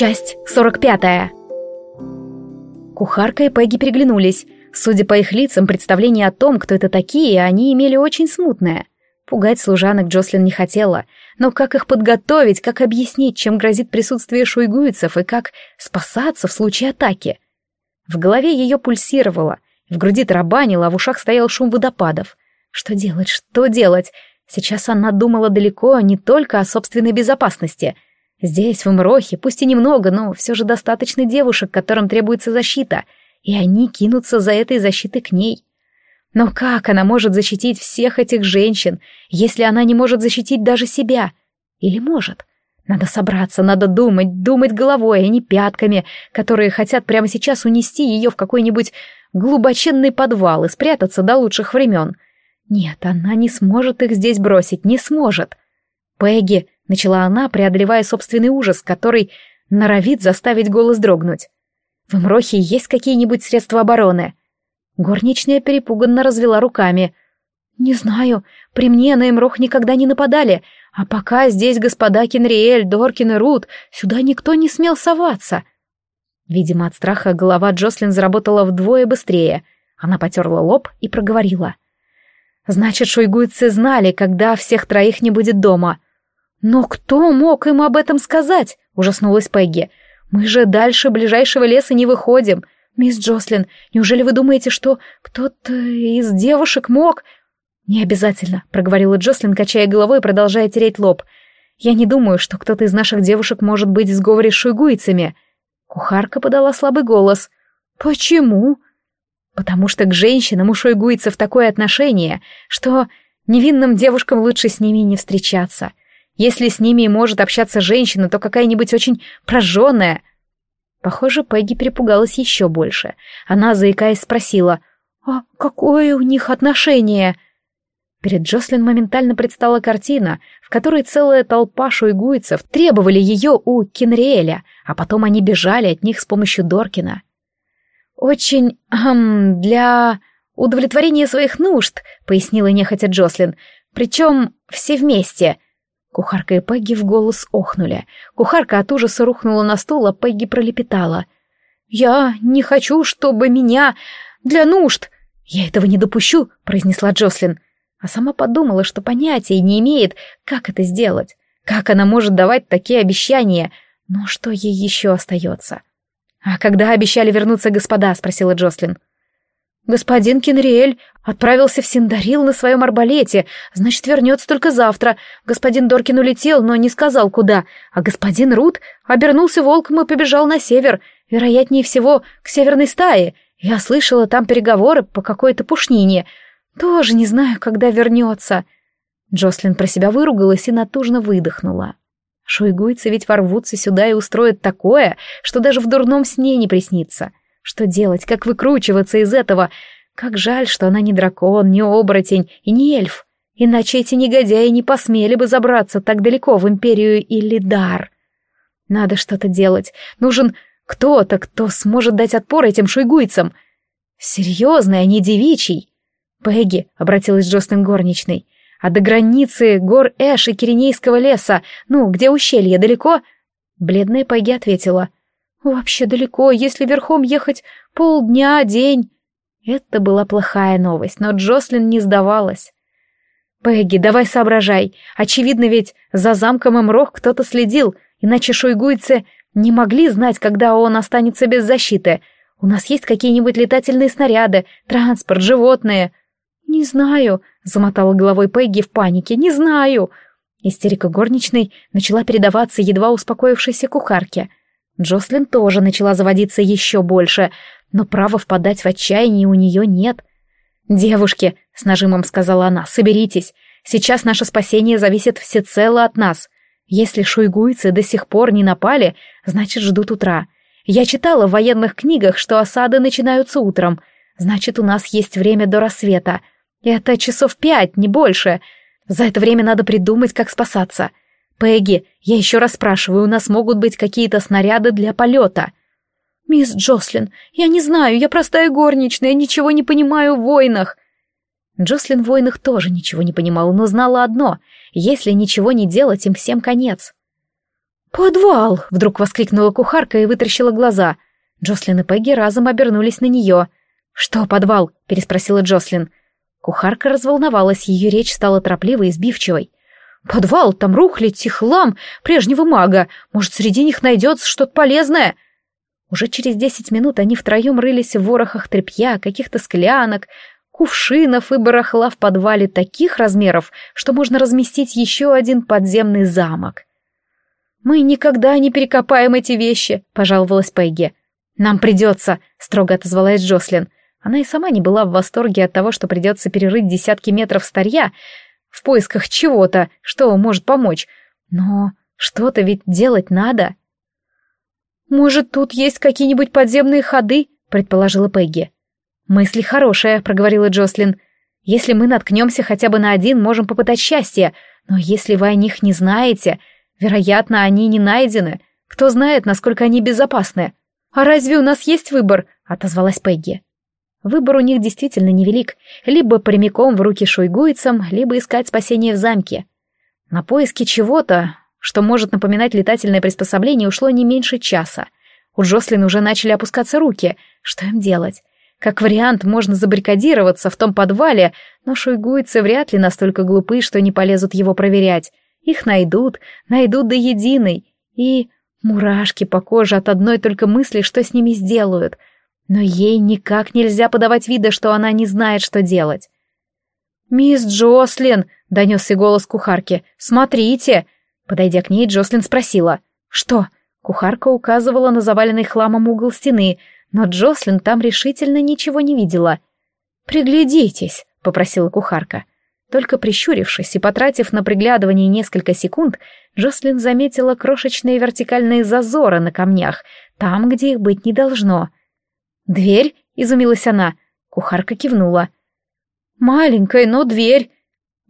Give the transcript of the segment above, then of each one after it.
Часть 45. Кухарка и Пегги переглянулись. Судя по их лицам, представление о том, кто это такие, они имели очень смутное. Пугать служанок Джослин не хотела, но как их подготовить, как объяснить, чем грозит присутствие шуйгуицев и как спасаться в случае атаки? В голове ее пульсировало, в груди тарабанило, а в ушах стоял шум водопадов. Что делать, что делать? Сейчас она думала далеко не только о собственной безопасности — Здесь, в Мрохе, пусть и немного, но все же достаточно девушек, которым требуется защита, и они кинутся за этой защитой к ней. Но как она может защитить всех этих женщин, если она не может защитить даже себя? Или может? Надо собраться, надо думать, думать головой, а не пятками, которые хотят прямо сейчас унести ее в какой-нибудь глубоченный подвал и спрятаться до лучших времен. Нет, она не сможет их здесь бросить, не сможет. Пегги, начала она, преодолевая собственный ужас, который норовит заставить голос дрогнуть. В Мрохе есть какие-нибудь средства обороны? Горничная перепуганно развела руками. «Не знаю, при мне на Эмрох никогда не нападали, а пока здесь господа Кенриэль, Доркин и Рут, сюда никто не смел соваться». Видимо, от страха голова Джослин заработала вдвое быстрее. Она потерла лоб и проговорила. «Значит, шуйгуйцы знали, когда всех троих не будет дома. «Но кто мог им об этом сказать?» — ужаснулась Пегги. «Мы же дальше ближайшего леса не выходим. Мисс Джослин, неужели вы думаете, что кто-то из девушек мог...» «Не обязательно», — проговорила Джослин, качая головой и продолжая тереть лоб. «Я не думаю, что кто-то из наших девушек может быть в сговоре с шуйгуйцами». Кухарка подала слабый голос. «Почему?» «Потому что к женщинам у шуйгуйцев такое отношение, что невинным девушкам лучше с ними не встречаться». Если с ними и может общаться женщина, то какая-нибудь очень прожженная. Похоже, Пегги перепугалась еще больше. Она, заикаясь, спросила, «А какое у них отношение?» Перед Джослин моментально предстала картина, в которой целая толпа шуйгуйцев требовали ее у Кенриэля, а потом они бежали от них с помощью Доркина. «Очень... Эм, для удовлетворения своих нужд», — пояснила нехотя Джослин, «причем все вместе», — Кухарка и Пегги в голос охнули. Кухарка от ужаса рухнула на стул, а Пегги пролепетала. «Я не хочу, чтобы меня... для нужд...» «Я этого не допущу», — произнесла Джослин. А сама подумала, что понятия не имеет, как это сделать. Как она может давать такие обещания? Но что ей еще остается? «А когда обещали вернуться господа?» — спросила Джослин. «Господин Кенриэль отправился в Синдарил на своем арбалете, значит, вернется только завтра. Господин Доркин улетел, но не сказал, куда. А господин Рут обернулся волком и побежал на север, вероятнее всего, к северной стае. Я слышала там переговоры по какой-то пушнине. Тоже не знаю, когда вернется». Джослин про себя выругалась и натужно выдохнула. Шуйгуйцы ведь ворвутся сюда и устроят такое, что даже в дурном сне не приснится. Что делать, как выкручиваться из этого? Как жаль, что она не дракон, не оборотень и не эльф. Иначе эти негодяи не посмели бы забраться так далеко в империю Иллидар. Надо что-то делать. Нужен кто-то, кто сможет дать отпор этим шуйгуйцам. Серьезный, а не девичий. Пегги, — обратилась Джостин горничной, — а до границы гор Эш и Киренейского леса, ну, где ущелье, далеко? Бледная Пегги ответила — Вообще далеко, если верхом ехать полдня, день. Это была плохая новость, но Джослин не сдавалась. «Пегги, давай соображай. Очевидно ведь, за замком Эмрох кто-то следил, иначе шуйгуйцы не могли знать, когда он останется без защиты. У нас есть какие-нибудь летательные снаряды, транспорт, животные?» «Не знаю», — замотала головой Пегги в панике, — «не знаю». Истерика горничной начала передаваться едва успокоившейся кухарке — Джослин тоже начала заводиться еще больше, но права впадать в отчаяние у нее нет. «Девушки», — с нажимом сказала она, — «соберитесь. Сейчас наше спасение зависит всецело от нас. Если шуйгуйцы до сих пор не напали, значит, ждут утра. Я читала в военных книгах, что осады начинаются утром. Значит, у нас есть время до рассвета. Это часов пять, не больше. За это время надо придумать, как спасаться. «Пегги, я еще раз спрашиваю, у нас могут быть какие-то снаряды для полета?» «Мисс Джослин, я не знаю, я простая горничная, ничего не понимаю в войнах». Джослин в войнах тоже ничего не понимала, но знала одно — если ничего не делать, им всем конец. «Подвал!» — вдруг воскликнула кухарка и вытаращила глаза. Джослин и Пегги разом обернулись на нее. «Что подвал?» — переспросила Джослин. Кухарка разволновалась, ее речь стала торопливой и сбивчивой. «Подвал, там рухлядь и хлам прежнего мага. Может, среди них найдется что-то полезное?» Уже через десять минут они втроем рылись в ворохах тряпья, каких-то склянок, кувшинов и барахла в подвале таких размеров, что можно разместить еще один подземный замок. «Мы никогда не перекопаем эти вещи», — пожаловалась Пегги. «Нам придется», — строго отозвалась Джослин. Она и сама не была в восторге от того, что придется перерыть десятки метров старья в поисках чего-то, что может помочь. Но что-то ведь делать надо. «Может, тут есть какие-нибудь подземные ходы?» — предположила Пегги. «Мысли хорошая», — проговорила Джослин. «Если мы наткнемся хотя бы на один, можем попытать счастье. Но если вы о них не знаете, вероятно, они не найдены. Кто знает, насколько они безопасны. А разве у нас есть выбор?» — отозвалась Пегги. Выбор у них действительно невелик. Либо прямиком в руки шуйгуйцам, либо искать спасение в замке. На поиски чего-то, что может напоминать летательное приспособление, ушло не меньше часа. У Джослин уже начали опускаться руки. Что им делать? Как вариант, можно забаррикадироваться в том подвале, но шуйгуйцы вряд ли настолько глупы, что не полезут его проверять. Их найдут, найдут до единой. И мурашки по коже от одной только мысли, что с ними сделают. Но ей никак нельзя подавать вида, что она не знает, что делать. «Мисс Джослин!» — донесся голос кухарки. «Смотрите!» Подойдя к ней, Джослин спросила. «Что?» Кухарка указывала на заваленный хламом угол стены, но Джослин там решительно ничего не видела. «Приглядитесь», — попросила кухарка. Только прищурившись и потратив на приглядывание несколько секунд, Джослин заметила крошечные вертикальные зазоры на камнях, там, где их быть не должно. «Дверь?» — изумилась она. Кухарка кивнула. «Маленькая, но дверь!»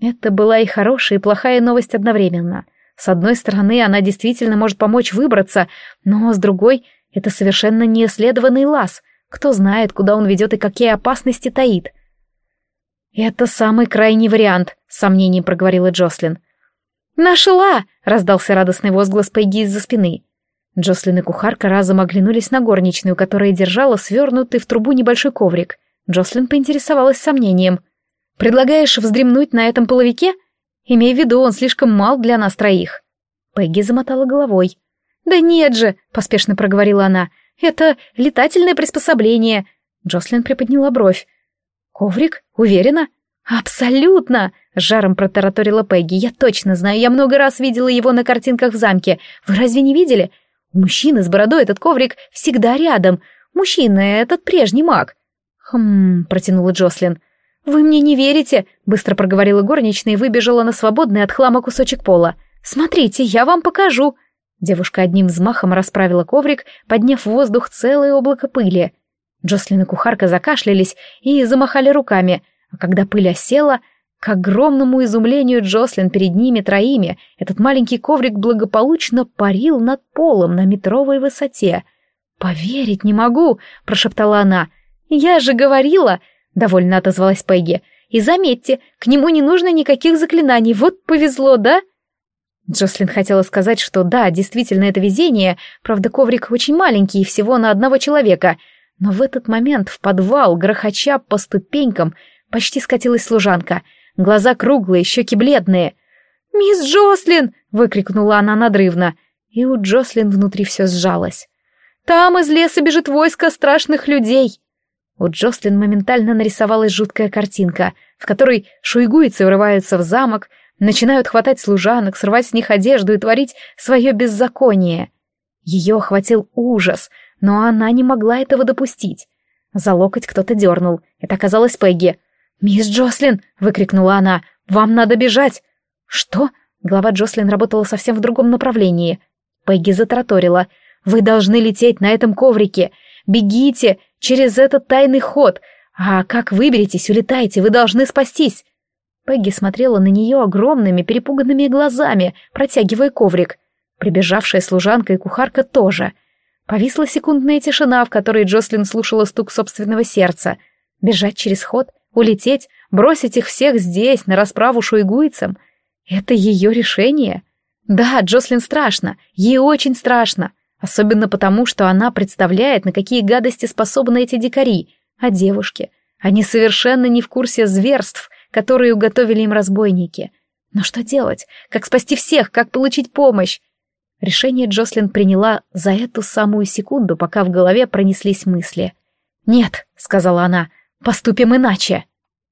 Это была и хорошая, и плохая новость одновременно — с одной стороны, она действительно может помочь выбраться, но с другой, это совершенно неисследованный лаз. Кто знает, куда он ведет и какие опасности таит. «Это самый крайний вариант», — с сомнением проговорила Джослин. «Нашла!» — раздался радостный возглас Пегги из-за спины. Джослин и кухарка разом оглянулись на горничную, которая держала свернутый в трубу небольшой коврик. Джослин поинтересовалась сомнением. «Предлагаешь вздремнуть на этом половике?» Имей в виду, он слишком мал для нас троих». Пегги замотала головой. «Да нет же», — поспешно проговорила она, — «это летательное приспособление». Джослин приподняла бровь. «Коврик? Уверена?» «Абсолютно!» — жаром протараторила Пегги. «Я точно знаю, я много раз видела его на картинках в замке. Вы разве не видели? У мужчины с бородой этот коврик всегда рядом. Мужчина — этот прежний маг». «Хм...» — протянула Джослин. «Вы мне не верите?» — быстро проговорила горничная и выбежала на свободный от хлама кусочек пола. «Смотрите, я вам покажу!» Девушка одним взмахом расправила коврик, подняв в воздух целое облако пыли. Джослин и кухарка закашлялись и замахали руками, а когда пыль осела, к огромному изумлению Джослин перед ними троими этот маленький коврик благополучно парил над полом на метровой высоте. «Поверить не могу!» — прошептала она. «Я же говорила!» — довольно отозвалась Пегги. «И заметьте, к нему не нужно никаких заклинаний, вот повезло, да?» Джослин хотела сказать, что да, действительно это везение, правда коврик очень маленький, всего на одного человека, но в этот момент в подвал, грохоча по ступенькам, почти скатилась служанка, глаза круглые, щеки бледные. «Мисс Джослин!» — выкрикнула она надрывно, и у Джослин внутри все сжалось. «Там из леса бежит войско страшных людей!» У Джослин моментально нарисовалась жуткая картинка, в которой шуйгуицы врываются в замок, начинают хватать служанок, срывать с них одежду и творить свое беззаконие. Ее охватил ужас, но она не могла этого допустить. За локоть кто-то дернул. Это оказалась Пегги. «Мисс Джослин!» — выкрикнула она. «Вам надо бежать!» «Что?» Глава Джослин работала совсем в другом направлении. Пегги затраторила. «Вы должны лететь на этом коврике! Бегите через этот тайный ход. А как выберетесь, улетайте, вы должны спастись. Пегги смотрела на нее огромными перепуганными глазами, протягивая коврик. Прибежавшая служанка и кухарка тоже. Повисла секундная тишина, в которой Джослин слушала стук собственного сердца. Бежать через ход, улететь, бросить их всех здесь, на расправу шуйгуйцам — это ее решение. Да, Джослин страшно, ей очень страшно, особенно потому, что она представляет, на какие гадости способны эти дикари, а девушки. Они совершенно не в курсе зверств, которые уготовили им разбойники. Но что делать? Как спасти всех? Как получить помощь? Решение Джослин приняла за эту самую секунду, пока в голове пронеслись мысли. «Нет», — сказала она, — «поступим иначе».